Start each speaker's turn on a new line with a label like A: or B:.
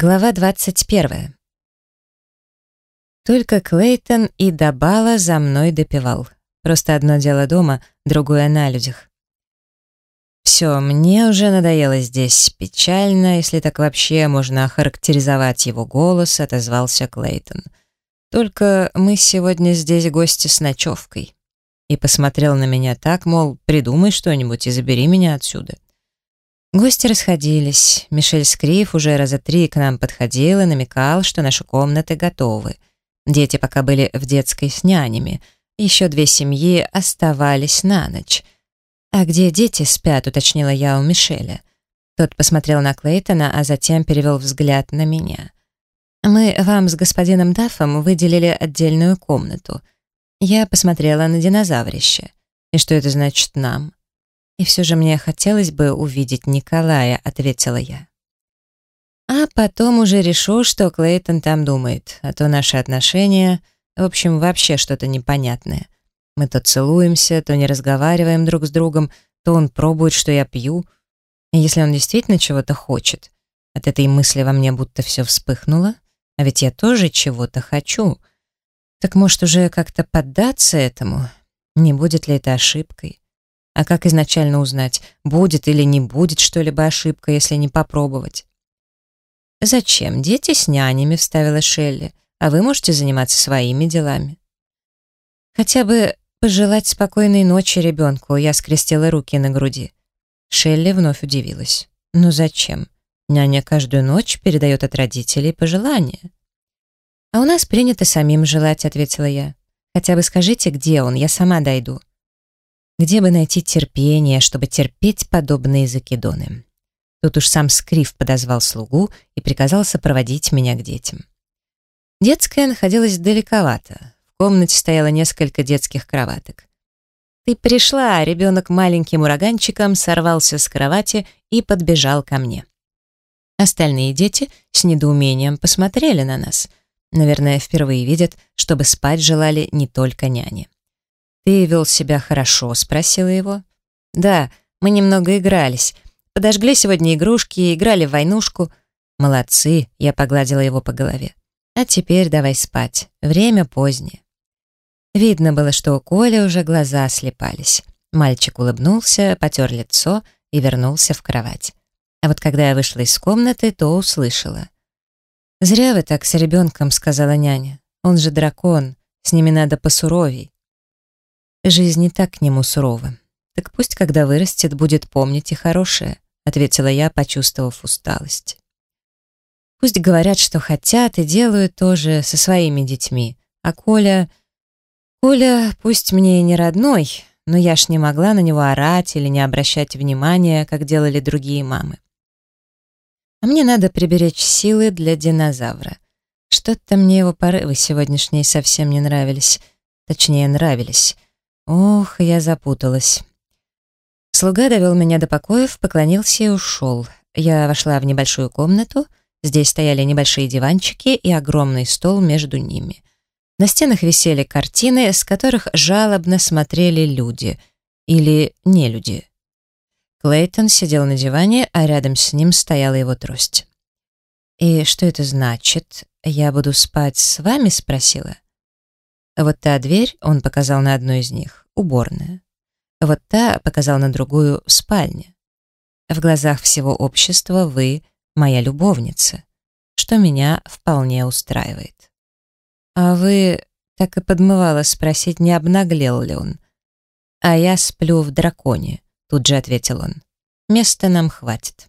A: Глава 21. Только Клейтон и Дабала за мной допивал. Просто одно дело дома, другое на людях. Все, мне уже надоело здесь. Печально, если так вообще можно охарактеризовать его голос, отозвался Клейтон. Только мы сегодня здесь гости с ночевкой. И посмотрел на меня так, мол, придумай что-нибудь и забери меня отсюда. Гости расходились. Мишель Скриф уже раза три к нам подходил и намекал, что наши комнаты готовы. Дети пока были в детской с нянями. Еще две семьи оставались на ночь. «А где дети спят?» — уточнила я у Мишеля. Тот посмотрел на Клейтона, а затем перевел взгляд на меня. «Мы вам с господином Даффом выделили отдельную комнату. Я посмотрела на динозаврище. И что это значит нам?» «И все же мне хотелось бы увидеть Николая», — ответила я. А потом уже решу, что Клейтон там думает, а то наши отношения, в общем, вообще что-то непонятное. Мы то целуемся, то не разговариваем друг с другом, то он пробует, что я пью. И если он действительно чего-то хочет, от этой мысли во мне будто все вспыхнуло, а ведь я тоже чего-то хочу. Так может уже как-то поддаться этому? Не будет ли это ошибкой? А как изначально узнать, будет или не будет что-либо ошибка, если не попробовать? «Зачем? Дети с нянями», — вставила Шелли, «а вы можете заниматься своими делами». «Хотя бы пожелать спокойной ночи ребенку», — я скрестила руки на груди. Шелли вновь удивилась. «Ну зачем? Няня каждую ночь передает от родителей пожелания». «А у нас принято самим желать», — ответила я. «Хотя бы скажите, где он, я сама дойду». Где бы найти терпение, чтобы терпеть подобные закидоны? Тут уж сам Скриф подозвал слугу и приказал сопроводить меня к детям. Детская находилась далековато. В комнате стояло несколько детских кроваток. «Ты пришла!» — ребенок маленьким ураганчиком сорвался с кровати и подбежал ко мне. Остальные дети с недоумением посмотрели на нас. Наверное, впервые видят, чтобы спать желали не только няни. «Ты вел себя хорошо?» — спросила его. «Да, мы немного игрались. Подожгли сегодня игрушки, играли в войнушку». «Молодцы!» — я погладила его по голове. «А теперь давай спать. Время позднее». Видно было, что у Коли уже глаза слепались. Мальчик улыбнулся, потер лицо и вернулся в кровать. А вот когда я вышла из комнаты, то услышала. «Зря вы так с ребенком», — сказала няня. «Он же дракон, с ними надо посуровей». Жизнь не так к нему сурова. Так пусть, когда вырастет, будет помнить и хорошее, ответила я, почувствовав усталость. Пусть говорят, что хотят, и делают тоже со своими детьми. А Коля... Коля, пусть мне и не родной, но я ж не могла на него орать или не обращать внимания, как делали другие мамы. А мне надо приберечь силы для динозавра. Что-то мне его порывы сегодняшние совсем не нравились. Точнее, нравились. Ох, я запуталась. Слуга довел меня до покоев, поклонился и ушел. Я вошла в небольшую комнату. Здесь стояли небольшие диванчики и огромный стол между ними. На стенах висели картины, с которых жалобно смотрели люди. Или не люди. Клейтон сидел на диване, а рядом с ним стояла его трость. «И что это значит? Я буду спать с вами?» — спросила. Вот та дверь, он показал на одну из них, уборная. Вот та показал на другую, спальня. В глазах всего общества вы моя любовница, что меня вполне устраивает. А вы так и подмывала спросить, не обнаглел ли он. А я сплю в драконе, тут же ответил он. Места нам хватит.